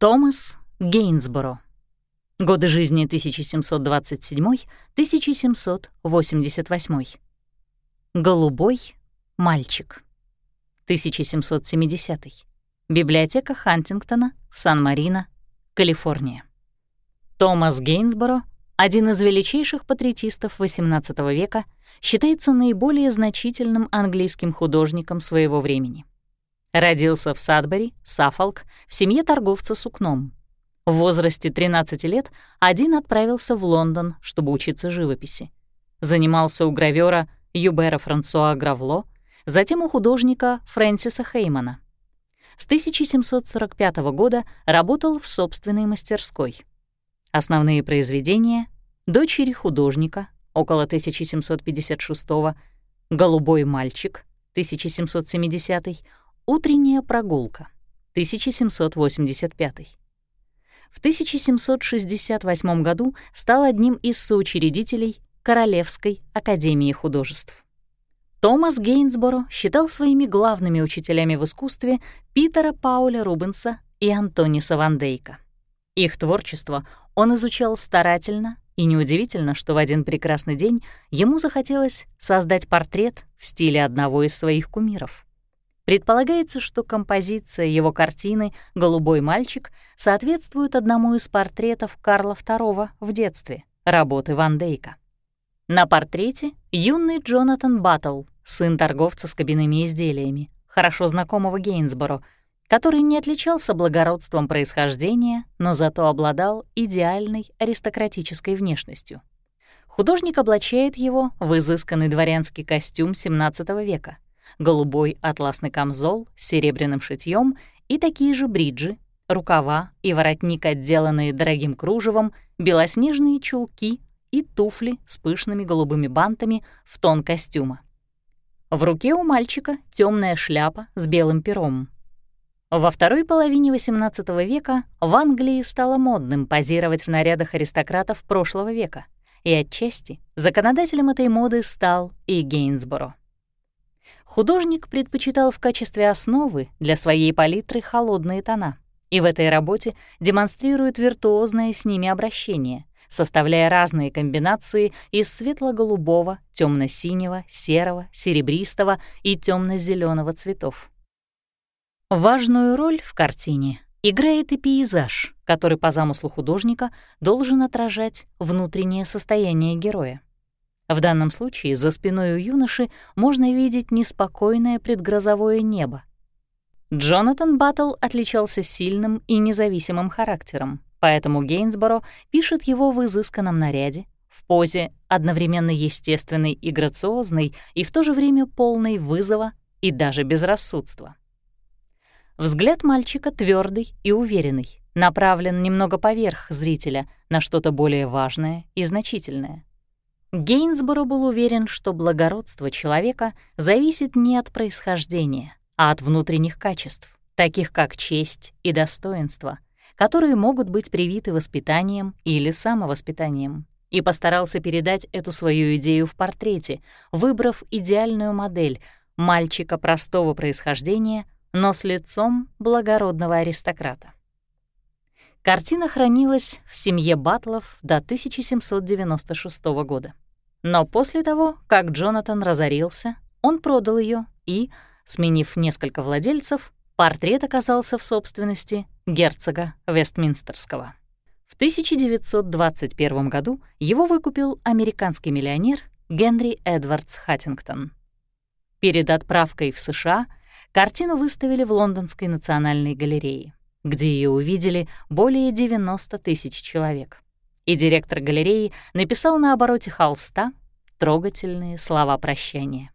Томас Гейнсборо. Годы жизни 1727-1788. Голубой мальчик. 1770. Библиотека Хантингтона в Сан-Марино, Калифорния. Томас Гейнсборо, один из величайших патриотистов XVIII века, считается наиболее значительным английским художником своего времени. Родился в Садбери, Саффолк, в семье торговца сукном. В возрасте 13 лет один отправился в Лондон, чтобы учиться живописи. Занимался у гравера Юбера Франсуа Гравло, затем у художника Фрэнсиса Хеймана. С 1745 года работал в собственной мастерской. Основные произведения «Дочери художника» около 1756 «Голубой мальчик» 1770 «Утренняя прогулка» 1785 в 1768 году стал одним из соучредителей Королевской академии художеств. Томас Гейнсборо считал своими главными учителями в искусстве Питера Пауля Рубенса и Антониса Ван Дейка. Их творчество он изучал старательно, и неудивительно, что в один прекрасный день ему захотелось создать портрет в стиле одного из своих кумиров. Предполагается, что композиция его картины «Голубой мальчик» соответствует одному из портретов Карла II в детстве, работы Ван Дейка. На портрете юный Джонатан Баттл, сын торговца с кабинными изделиями, хорошо знакомого Гейнсборо, который не отличался благородством происхождения, но зато обладал идеальной аристократической внешностью. Художник облачает его в изысканный дворянский костюм XVII века — голубой атласный камзол с серебряным шитьем и такие же бриджи, рукава и воротник, отделанные дорогим кружевом, белоснежные чулки и туфли с пышными голубыми бантами в тон костюма. В руке у мальчика темная шляпа с белым пером. Во второй половине XVIII века в Англии стало модным позировать в нарядах аристократов прошлого века, и отчасти законодателем этой моды стал и Гейнсборо. Художник предпочитал в качестве основы для своей палитры холодные тона, и в этой работе демонстрирует виртуозное с ними обращение, составляя разные комбинации из светло-голубого, темно синего серого, серебристого и темно зеленого цветов. Важную роль в картине играет и пейзаж, который по замыслу художника должен отражать внутреннее состояние героя. В данном случае за спиной у юноши можно видеть неспокойное предгрозовое небо. Джонатан Баттл отличался сильным и независимым характером, поэтому Гейнсборо пишет его в изысканном наряде, в позе одновременно естественной и грациозной, и в то же время полной вызова и даже безрассудства. Взгляд мальчика твердый и уверенный, направлен немного поверх зрителя на что-то более важное и значительное. Гейнсборо был уверен, что благородство человека зависит не от происхождения, а от внутренних качеств, таких как честь и достоинство, которые могут быть привиты воспитанием или самовоспитанием, и постарался передать эту свою идею в портрете, выбрав идеальную модель мальчика простого происхождения, но с лицом благородного аристократа. Картина хранилась в семье Батлов до 1796 года. Но после того, как Джонатан разорился, он продал ее и, сменив несколько владельцев, портрет оказался в собственности герцога Вестминстерского. В 1921 году его выкупил американский миллионер Генри Эдвардс Хаттингтон. Перед отправкой в США картину выставили в Лондонской национальной галерее где ее увидели более 90 тысяч человек. И директор галереи написал на обороте холста трогательные слова прощания.